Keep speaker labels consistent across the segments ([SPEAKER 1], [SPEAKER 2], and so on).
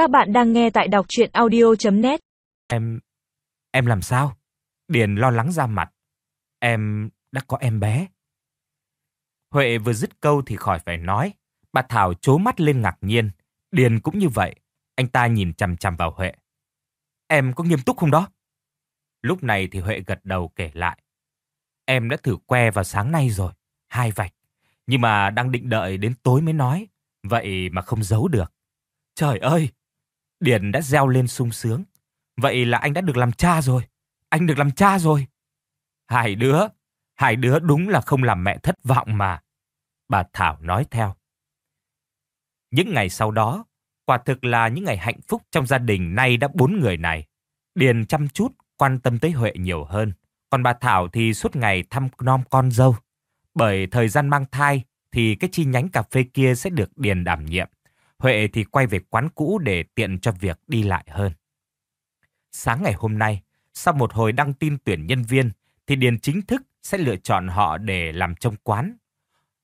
[SPEAKER 1] Các bạn đang nghe tại đọc chuyện audio.net
[SPEAKER 2] Em... em làm sao? Điền lo lắng ra mặt. Em, đã có em bé. Huệ vừa dứt câu thì khỏi phải nói. Bà Thảo chố mắt lên ngạc nhiên. Điền cũng như vậy. Anh ta nhìn chằm chằm vào Huệ. Em có nghiêm túc không đó? Lúc này thì Huệ gật đầu kể lại. Em đã thử que vào sáng nay rồi. Hai vạch. Nhưng mà đang định đợi đến tối mới nói. Vậy mà không giấu được. Trời ơi! Điền đã reo lên sung sướng. Vậy là anh đã được làm cha rồi. Anh được làm cha rồi. Hai đứa, hai đứa đúng là không làm mẹ thất vọng mà. Bà Thảo nói theo. Những ngày sau đó, quả thực là những ngày hạnh phúc trong gia đình nay đã bốn người này. Điền chăm chút, quan tâm tới Huệ nhiều hơn. Còn bà Thảo thì suốt ngày thăm nom con dâu. Bởi thời gian mang thai thì cái chi nhánh cà phê kia sẽ được Điền đảm nhiệm. Huệ thì quay về quán cũ để tiện cho việc đi lại hơn. Sáng ngày hôm nay, sau một hồi đăng tin tuyển nhân viên, thì Điền chính thức sẽ lựa chọn họ để làm trông quán.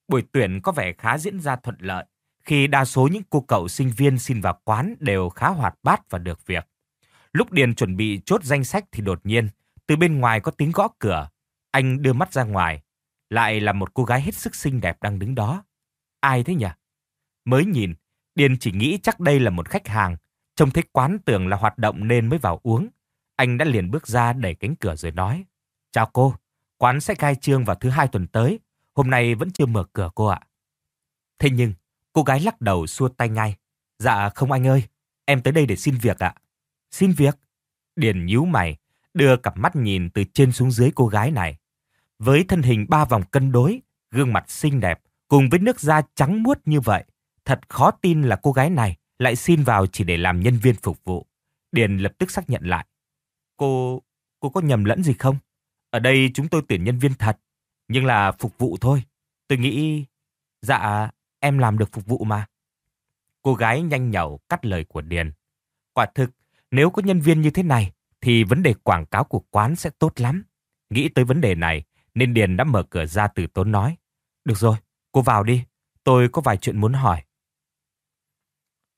[SPEAKER 2] Buổi tuyển có vẻ khá diễn ra thuận lợi, khi đa số những cô cậu sinh viên xin vào quán đều khá hoạt bát và được việc. Lúc Điền chuẩn bị chốt danh sách thì đột nhiên, từ bên ngoài có tiếng gõ cửa. Anh đưa mắt ra ngoài, lại là một cô gái hết sức xinh đẹp đang đứng đó. Ai thế nhỉ? Mới nhìn, Điền chỉ nghĩ chắc đây là một khách hàng. Trông thấy quán tưởng là hoạt động nên mới vào uống. Anh đã liền bước ra đẩy cánh cửa rồi nói. Chào cô, quán sẽ khai trương vào thứ hai tuần tới. Hôm nay vẫn chưa mở cửa cô ạ. Thế nhưng, cô gái lắc đầu xua tay ngay. Dạ không anh ơi, em tới đây để xin việc ạ. Xin việc? Điền nhíu mày, đưa cặp mắt nhìn từ trên xuống dưới cô gái này. Với thân hình ba vòng cân đối, gương mặt xinh đẹp, cùng với nước da trắng muốt như vậy, Thật khó tin là cô gái này lại xin vào chỉ để làm nhân viên phục vụ. Điền lập tức xác nhận lại. Cô, cô có nhầm lẫn gì không? Ở đây chúng tôi tuyển nhân viên thật, nhưng là phục vụ thôi. Tôi nghĩ, dạ, em làm được phục vụ mà. Cô gái nhanh nhậu cắt lời của Điền. Quả thực, nếu có nhân viên như thế này, thì vấn đề quảng cáo của quán sẽ tốt lắm. Nghĩ tới vấn đề này, nên Điền đã mở cửa ra từ tốn nói. Được rồi, cô vào đi, tôi có vài chuyện muốn hỏi.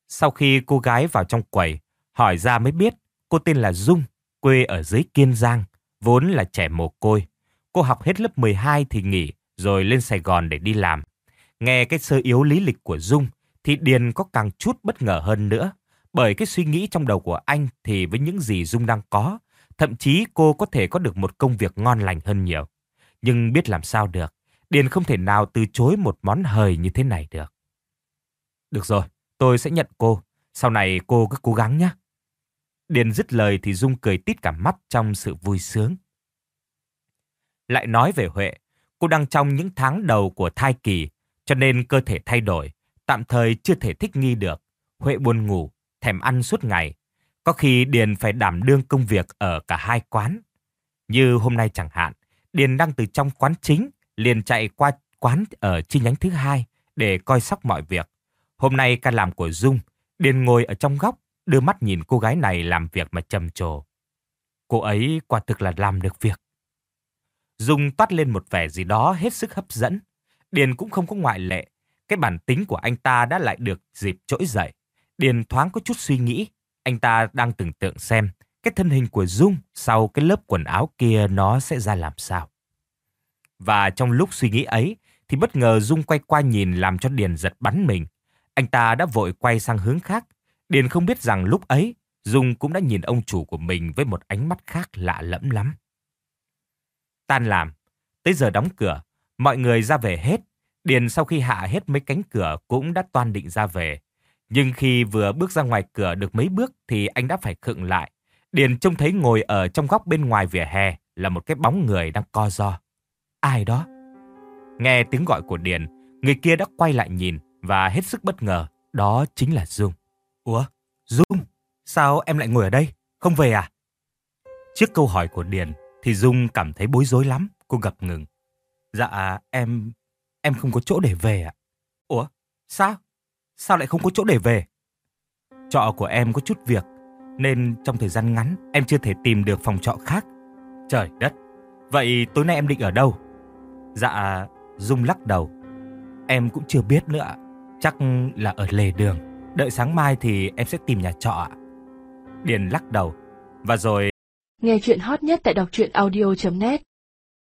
[SPEAKER 2] Sau khi cô gái vào trong quầy, hỏi ra mới biết cô tên là Dung, quê ở dưới Kiên Giang, vốn là trẻ mồ côi. Cô học hết lớp 12 thì nghỉ, rồi lên Sài Gòn để đi làm. Nghe cái sơ yếu lý lịch của Dung, thì Điền có càng chút bất ngờ hơn nữa. Bởi cái suy nghĩ trong đầu của anh thì với những gì Dung đang có, thậm chí cô có thể có được một công việc ngon lành hơn nhiều. Nhưng biết làm sao được, Điền không thể nào từ chối một món hời như thế này được. Được rồi, Tôi sẽ nhận cô. Sau này cô cứ cố gắng nhé. Điền dứt lời thì Dung cười tít cả mắt trong sự vui sướng. Lại nói về Huệ, cô đang trong những tháng đầu của thai kỳ, cho nên cơ thể thay đổi, tạm thời chưa thể thích nghi được. Huệ buồn ngủ, thèm ăn suốt ngày. Có khi Điền phải đảm đương công việc ở cả hai quán. Như hôm nay chẳng hạn, Điền đang từ trong quán chính, liền chạy qua quán ở chi nhánh thứ hai để coi sóc mọi việc. Hôm nay ca làm của Dung, Điền ngồi ở trong góc, đưa mắt nhìn cô gái này làm việc mà trầm trồ. Cô ấy quả thực là làm được việc. Dung toát lên một vẻ gì đó hết sức hấp dẫn. Điền cũng không có ngoại lệ. Cái bản tính của anh ta đã lại được dịp trỗi dậy. Điền thoáng có chút suy nghĩ. Anh ta đang tưởng tượng xem cái thân hình của Dung sau cái lớp quần áo kia nó sẽ ra làm sao. Và trong lúc suy nghĩ ấy thì bất ngờ Dung quay qua nhìn làm cho Điền giật bắn mình. Anh ta đã vội quay sang hướng khác. Điền không biết rằng lúc ấy, Dung cũng đã nhìn ông chủ của mình với một ánh mắt khác lạ lẫm lắm. Tan làm, tới giờ đóng cửa, mọi người ra về hết. Điền sau khi hạ hết mấy cánh cửa cũng đã toan định ra về. Nhưng khi vừa bước ra ngoài cửa được mấy bước thì anh đã phải khựng lại. Điền trông thấy ngồi ở trong góc bên ngoài vỉa hè là một cái bóng người đang co do. Ai đó? Nghe tiếng gọi của Điền, người kia đã quay lại nhìn và hết sức bất ngờ, đó chính là Dung. Ủa, Dung, sao em lại ngồi ở đây? Không về à? Trước câu hỏi của Điền thì Dung cảm thấy bối rối lắm, cô ngập ngừng. Dạ, em, em không có chỗ để về ạ. Ủa, sao? Sao lại không có chỗ để về? Trọ của em có chút việc, nên trong thời gian ngắn em chưa thể tìm được phòng trọ khác. Trời đất, vậy tối nay em định ở đâu? Dạ, Dung lắc đầu. Em cũng chưa biết nữa ạ. Chắc là ở lề đường, đợi sáng mai thì em sẽ tìm nhà trọ ạ. Điền lắc đầu, và rồi
[SPEAKER 3] Nghe chuyện hot nhất tại đọc truyện audio.net